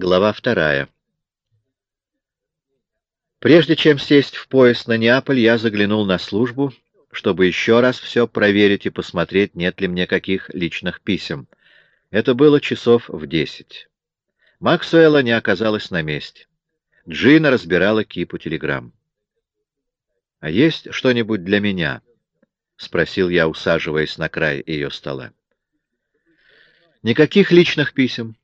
Глава вторая. Прежде чем сесть в поезд на Неаполь, я заглянул на службу, чтобы еще раз все проверить и посмотреть, нет ли мне каких личных писем. Это было часов в десять. Максуэла не оказалась на месте. Джина разбирала кипу телеграмм. — А есть что-нибудь для меня? — спросил я, усаживаясь на край ее стола. — Никаких личных писем.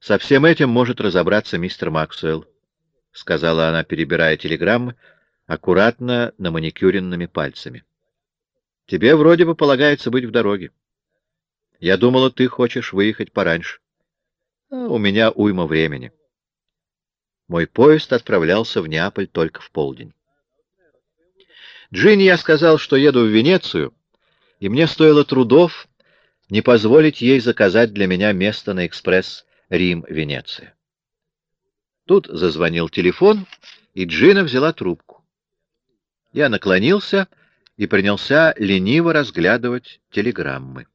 Со всем этим может разобраться мистер Максуэлл, — сказала она, перебирая телеграммы, аккуратно на маникюренными пальцами. — Тебе вроде бы полагается быть в дороге. Я думала, ты хочешь выехать пораньше. А у меня уйма времени. Мой поезд отправлялся в Неаполь только в полдень. Джинни я сказал, что еду в Венецию, и мне стоило трудов не позволить ей заказать для меня место на экспресс Рим-Венеция. Тут зазвонил телефон, и Джина взяла трубку. Я наклонился и принялся лениво разглядывать телеграммы.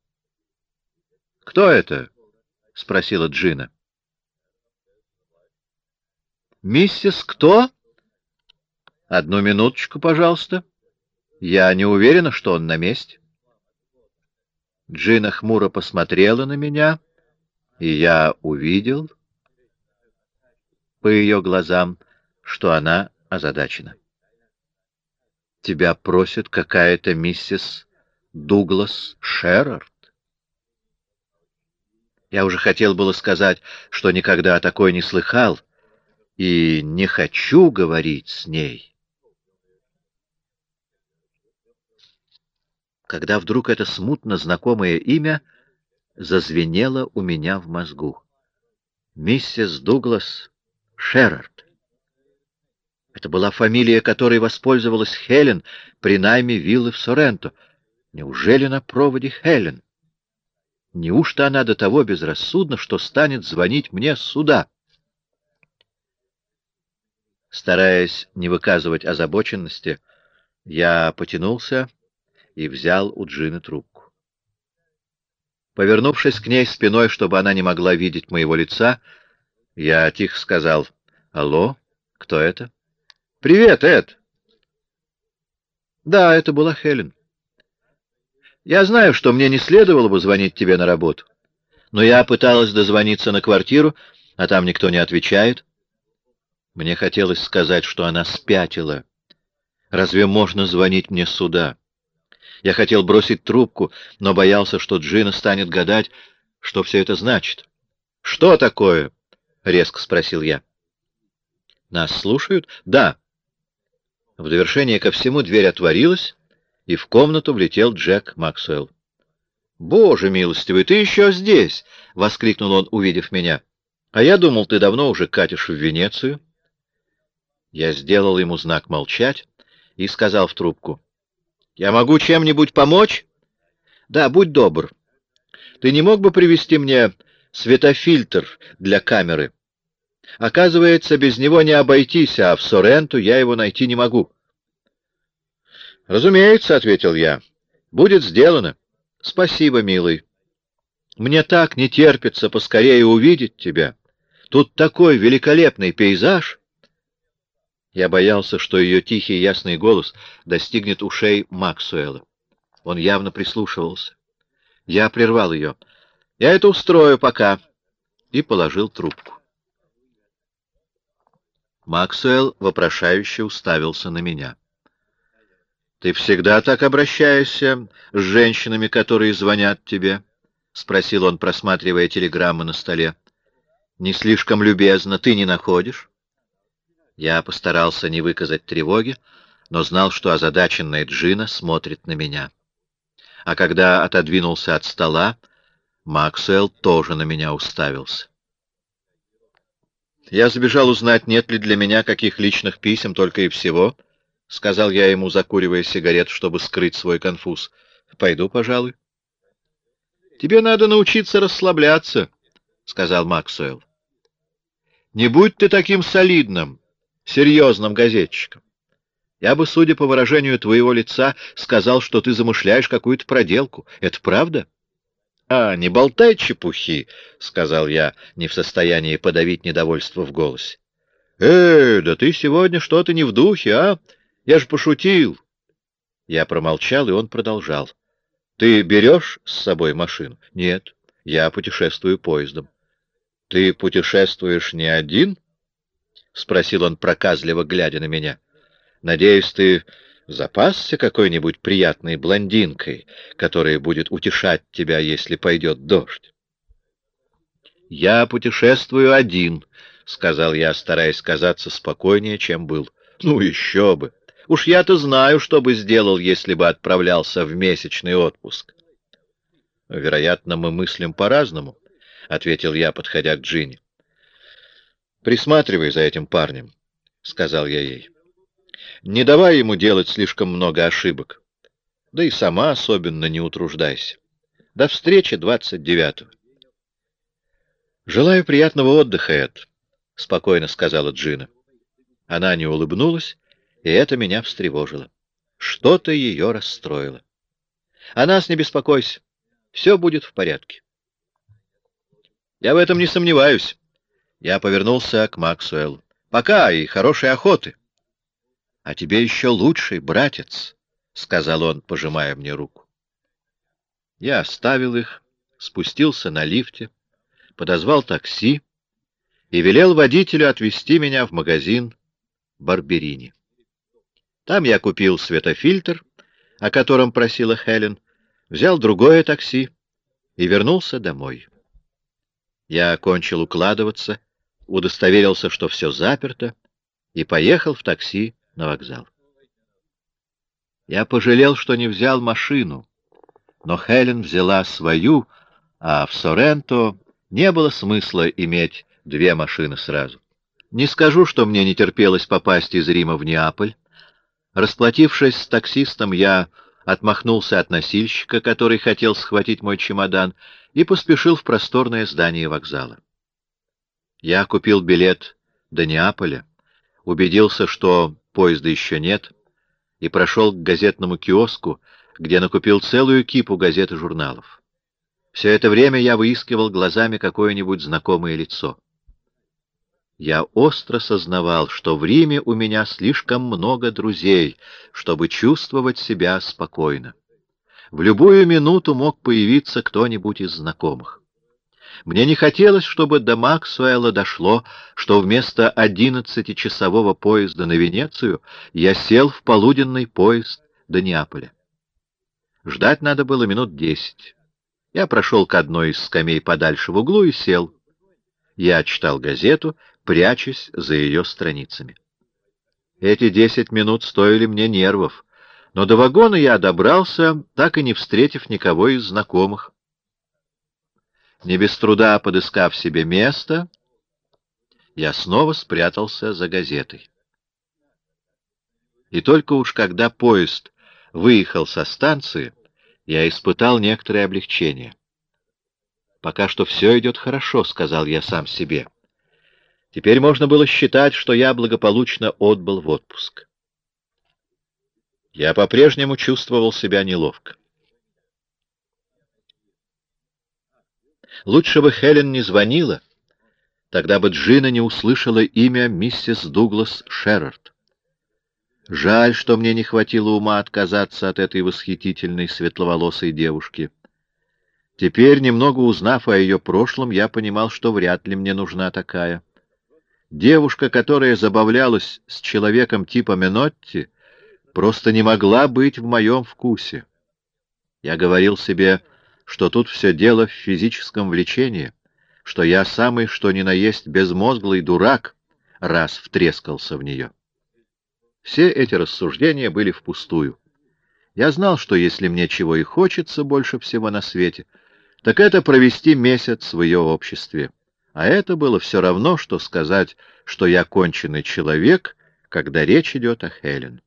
— Кто это? — спросила Джина. «Миссис кто?» «Одну минуточку, пожалуйста. Я не уверена, что он на месте». Джина хмуро посмотрела на меня — и я увидел по ее глазам, что она озадачена. Тебя просит какая-то миссис Дуглас Шерард. Я уже хотел было сказать, что никогда о такой не слыхал, и не хочу говорить с ней. Когда вдруг это смутно знакомое имя — зазвенело у меня в мозгу. Миссис Дуглас Шерард. Это была фамилия, которой воспользовалась Хелен при найме виллы в Соренто. Неужели на проводе Хелен? Неужто она до того безрассудна, что станет звонить мне сюда? Стараясь не выказывать озабоченности, я потянулся и взял у Джины трубку. Повернувшись к ней спиной, чтобы она не могла видеть моего лица, я тихо сказал, «Алло, кто это?» «Привет, Эд!» «Да, это была Хелен. Я знаю, что мне не следовало бы звонить тебе на работу, но я пыталась дозвониться на квартиру, а там никто не отвечает. Мне хотелось сказать, что она спятила. Разве можно звонить мне сюда?» Я хотел бросить трубку, но боялся, что Джина станет гадать, что все это значит. «Что такое?» — резко спросил я. «Нас слушают?» «Да». В довершение ко всему дверь отворилась, и в комнату влетел Джек Максвелл. «Боже милостивый, ты еще здесь!» — воскликнул он, увидев меня. «А я думал, ты давно уже катишь в Венецию». Я сделал ему знак молчать и сказал в трубку. Я могу чем-нибудь помочь? Да, будь добр. Ты не мог бы привести мне светофильтр для камеры? Оказывается, без него не обойтись, а в Соренту я его найти не могу. Разумеется, — ответил я. Будет сделано. Спасибо, милый. Мне так не терпится поскорее увидеть тебя. Тут такой великолепный пейзаж. Я боялся, что ее тихий ясный голос достигнет ушей Максуэла. Он явно прислушивался. Я прервал ее. «Я это устрою пока», и положил трубку. Максуэлл вопрошающе уставился на меня. «Ты всегда так обращаешься с женщинами, которые звонят тебе?» — спросил он, просматривая телеграммы на столе. «Не слишком любезно ты не находишь?» Я постарался не выказать тревоги, но знал, что озадаченная Джина смотрит на меня. А когда отодвинулся от стола, Максвелл тоже на меня уставился. «Я забежал узнать, нет ли для меня каких личных писем, только и всего», — сказал я ему, закуривая сигарет, чтобы скрыть свой конфуз. «Пойду, пожалуй». «Тебе надо научиться расслабляться», — сказал Максвелл. «Не будь ты таким солидным серьезным газетчиком. Я бы, судя по выражению твоего лица, сказал, что ты замышляешь какую-то проделку. Это правда? «А, не болтай чепухи», — сказал я, не в состоянии подавить недовольство в голосе. «Эй, да ты сегодня что-то не в духе, а? Я же пошутил». Я промолчал, и он продолжал. «Ты берешь с собой машину?» «Нет, я путешествую поездом». «Ты путешествуешь не один?» — спросил он проказливо, глядя на меня. «Надеюсь, ты запасся какой-нибудь приятной блондинкой, которая будет утешать тебя, если пойдет дождь?» «Я путешествую один», — сказал я, стараясь казаться спокойнее, чем был. «Ну еще бы! Уж я-то знаю, что бы сделал, если бы отправлялся в месячный отпуск». «Вероятно, мы мыслим по-разному», — ответил я, подходя к Джинни. «Присматривай за этим парнем», — сказал я ей. «Не давай ему делать слишком много ошибок. Да и сама особенно не утруждайся. До встречи 29-го». «Желаю приятного отдыха, Эд», — спокойно сказала Джина. Она не улыбнулась, и это меня встревожило. Что-то ее расстроило. «О нас не беспокойся. Все будет в порядке». «Я в этом не сомневаюсь». Я повернулся к Максуэлу. «Пока и хорошей охоты!» «А тебе еще лучший, братец!» — сказал он, пожимая мне руку. Я оставил их, спустился на лифте, подозвал такси и велел водителю отвезти меня в магазин Барберини. Там я купил светофильтр, о котором просила Хелен, взял другое такси и вернулся домой. Я окончил укладываться удостоверился, что все заперто, и поехал в такси на вокзал. Я пожалел, что не взял машину, но Хелен взяла свою, а в Соренто не было смысла иметь две машины сразу. Не скажу, что мне не терпелось попасть из Рима в Неаполь. Расплатившись с таксистом, я отмахнулся от носильщика, который хотел схватить мой чемодан, и поспешил в просторное здание вокзала. Я купил билет до Неаполя, убедился, что поезда еще нет, и прошел к газетному киоску, где накупил целую кипу газет и журналов. Все это время я выискивал глазами какое-нибудь знакомое лицо. Я остро сознавал, что в Риме у меня слишком много друзей, чтобы чувствовать себя спокойно. В любую минуту мог появиться кто-нибудь из знакомых. Мне не хотелось, чтобы до Максуэла дошло, что вместо одиннадцатичасового поезда на Венецию я сел в полуденный поезд до Неаполя. Ждать надо было минут десять. Я прошел к одной из скамей подальше в углу и сел. Я читал газету, прячась за ее страницами. Эти десять минут стоили мне нервов, но до вагона я добрался, так и не встретив никого из знакомых. Не без труда подыскав себе место, я снова спрятался за газетой. И только уж когда поезд выехал со станции, я испытал некоторое облегчение. «Пока что все идет хорошо», — сказал я сам себе. Теперь можно было считать, что я благополучно отбыл в отпуск. Я по-прежнему чувствовал себя неловко. Лучше бы Хелен не звонила, тогда бы Джина не услышала имя миссис Дуглас Шерард. Жаль, что мне не хватило ума отказаться от этой восхитительной светловолосой девушки. Теперь, немного узнав о ее прошлом, я понимал, что вряд ли мне нужна такая. Девушка, которая забавлялась с человеком типа Менотти, просто не могла быть в моем вкусе. Я говорил себе что тут все дело в физическом влечении, что я самый что ни на есть безмозглый дурак, раз втрескался в нее. Все эти рассуждения были впустую. Я знал, что если мне чего и хочется больше всего на свете, так это провести месяц в ее обществе. А это было все равно, что сказать, что я конченый человек, когда речь идет о Хелен.